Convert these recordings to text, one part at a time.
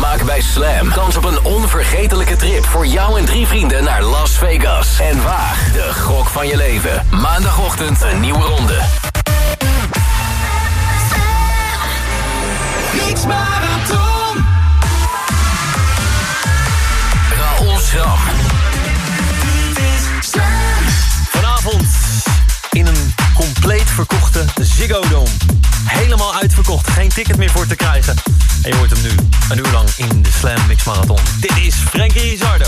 Maak bij Slam kans op een onvergetelijke trip voor jou en drie vrienden naar Las Vegas. En waag de gok van je leven. Maandagochtend een nieuwe ronde. Mix Marathon. Raoul Schram. Vanavond in een compleet verkochte Ziggo Dome. Helemaal uitverkocht, geen ticket meer voor te krijgen. En je hoort hem nu, een uur lang in de Slam Mix Marathon. Dit is Frankie Rizardo.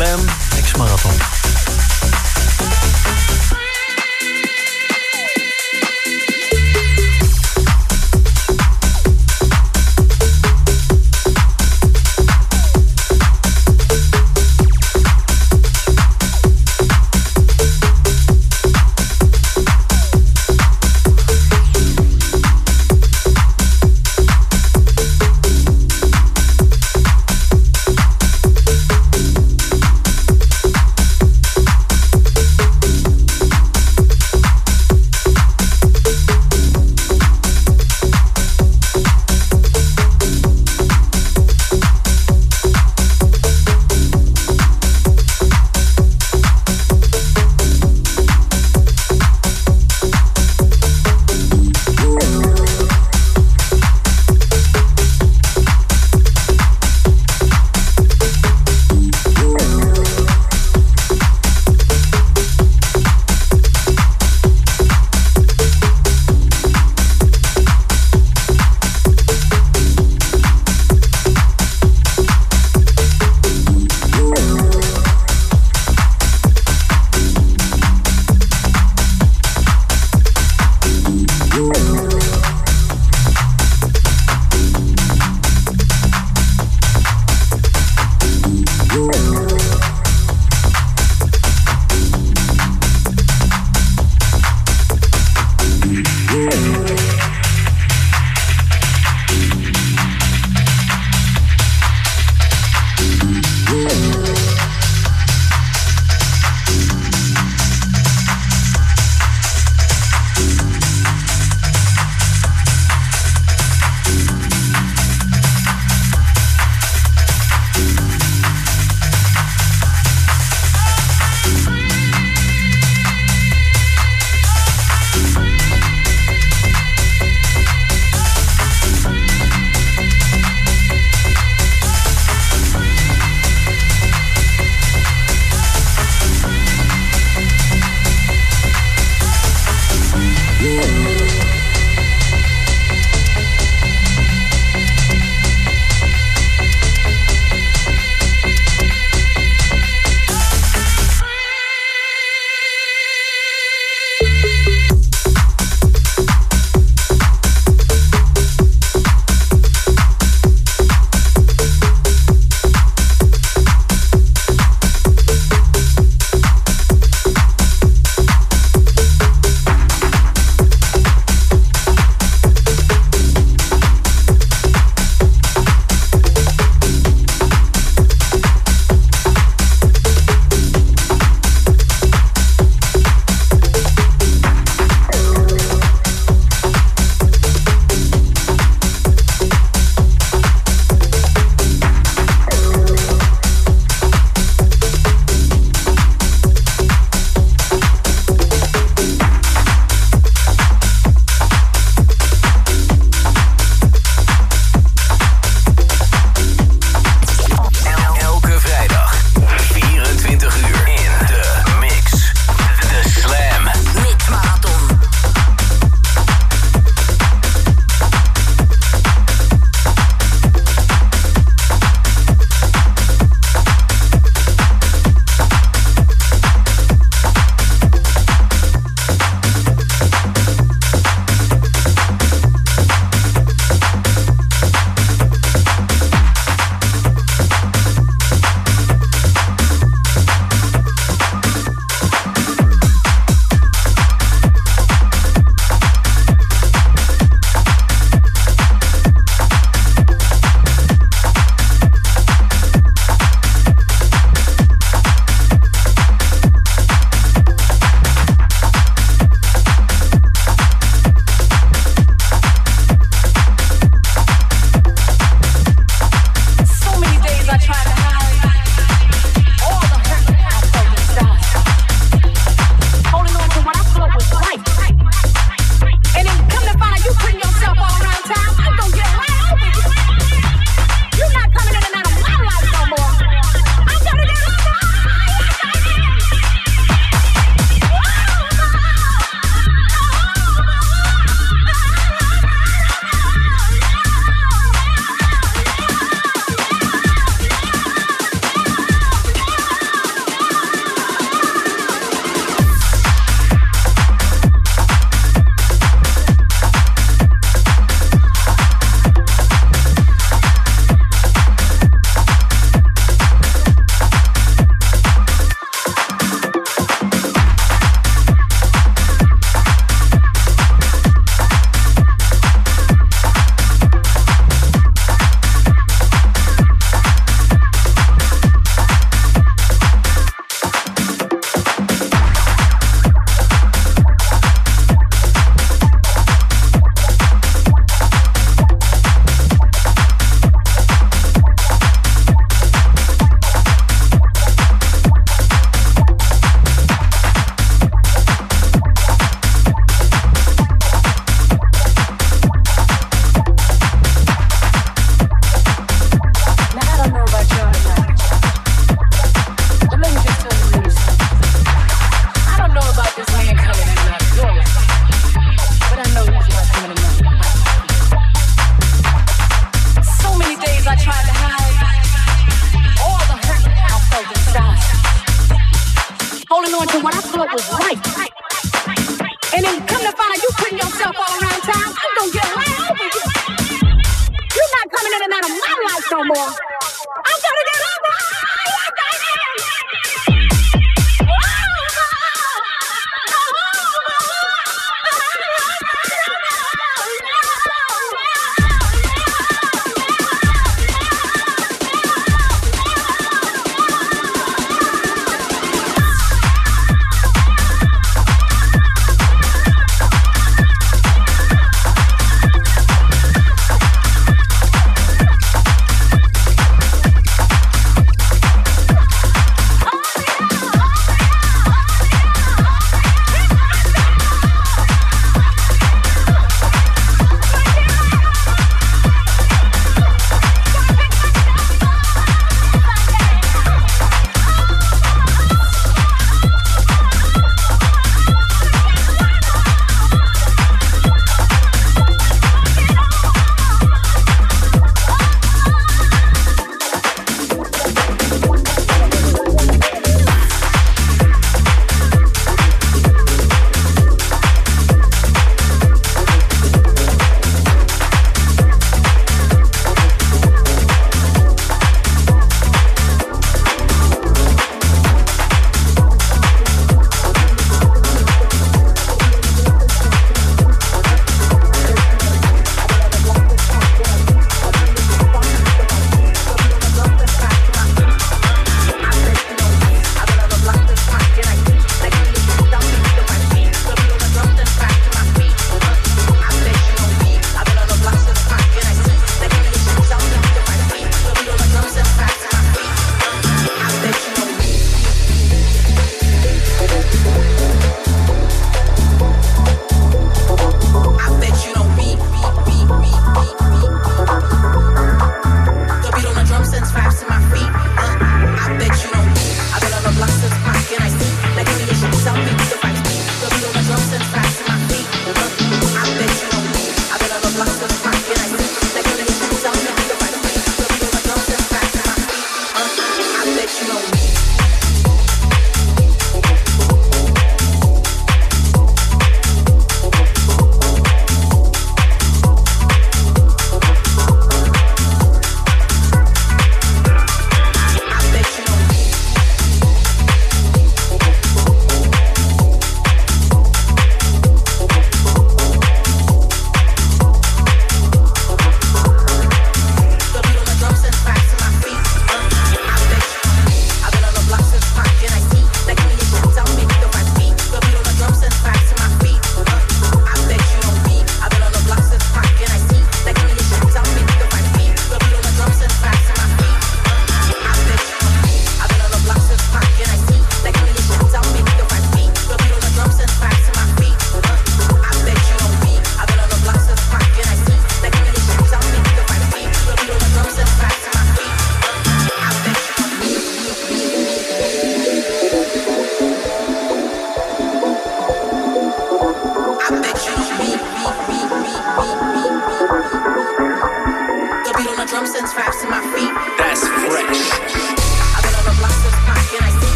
In Yeah.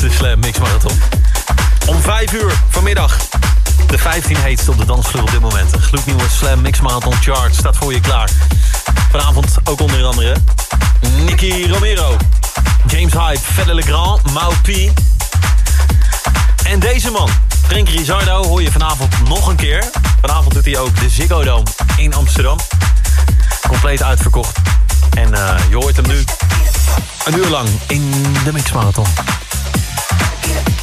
de Slam Mix Marathon. Om 5 uur vanmiddag. De 15 heetste op de dansvloer op dit moment. De gloednieuwe Slam Mix Marathon Chart staat voor je klaar. Vanavond ook onder andere Nicky Romero, James Hype, Felle Legrand, Mau P. En deze man, Frank Rizardo, hoor je vanavond nog een keer. Vanavond doet hij ook de Ziggo Dome in Amsterdam. Compleet uitverkocht. En eh, je hoort hem nu een uur lang in de Mix Marathon. Shakira.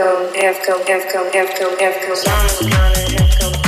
Evco, Evco, have Evco, have Evco, have Evco,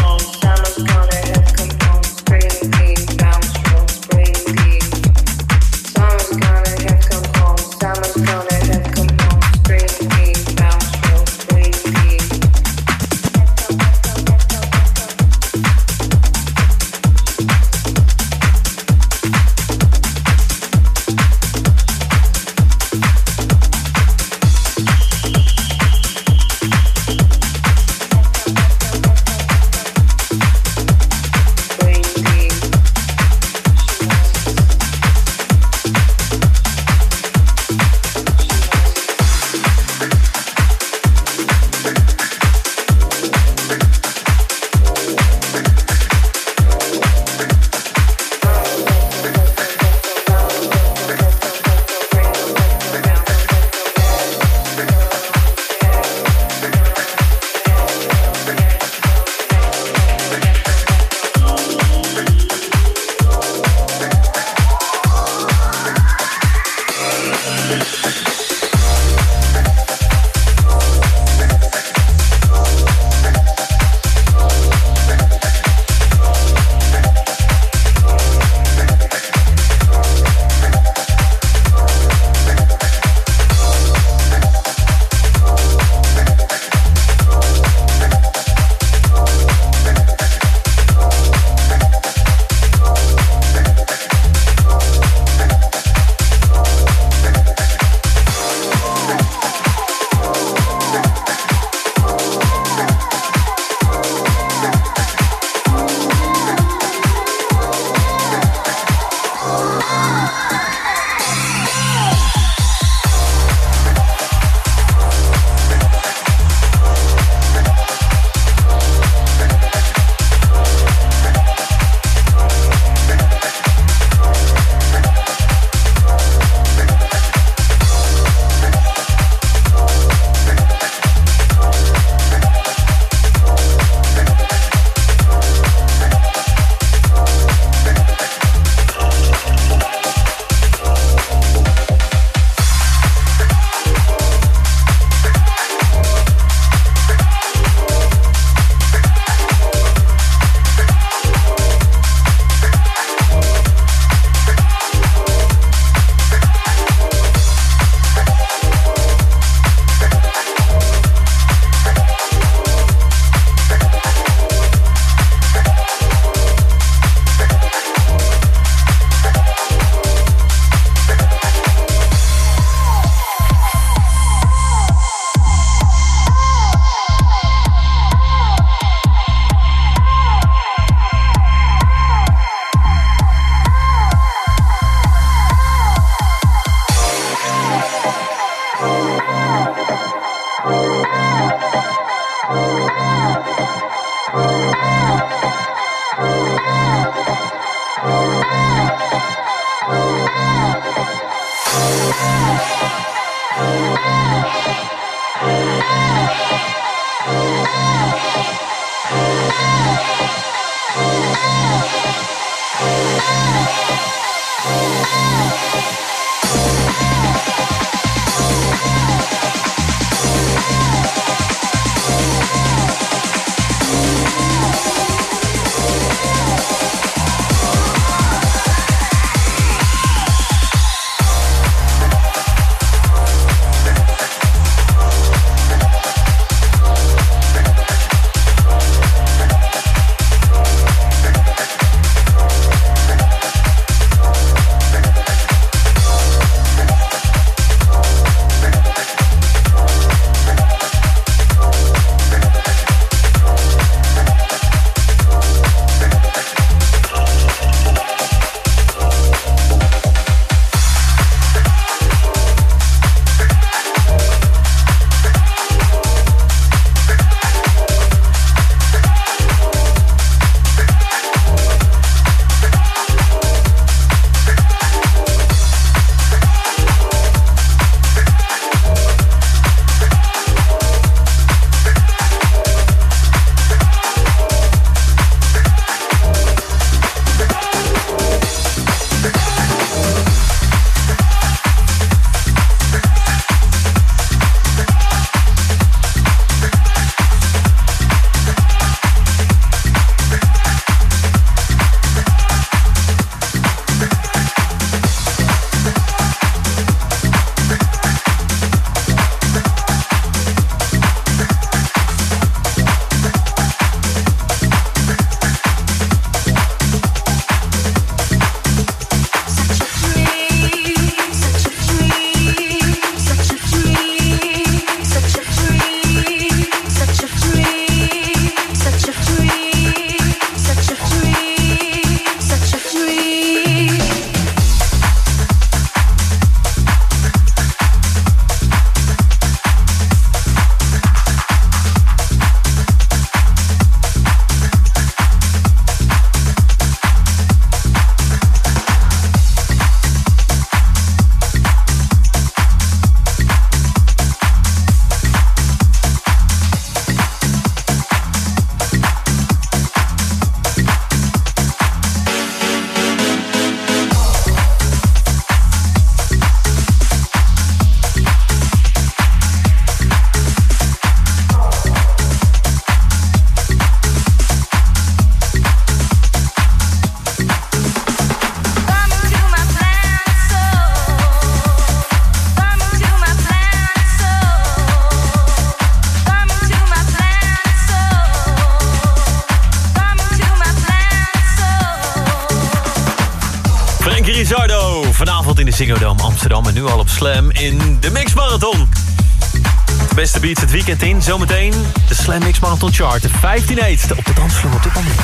beats het weekend in. Zometeen de Slam Mix Marathon Chart. De 15 e op de dansvloer op dit moment.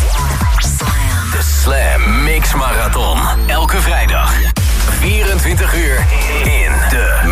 De Slam Mix Marathon. Elke vrijdag. 24 uur in de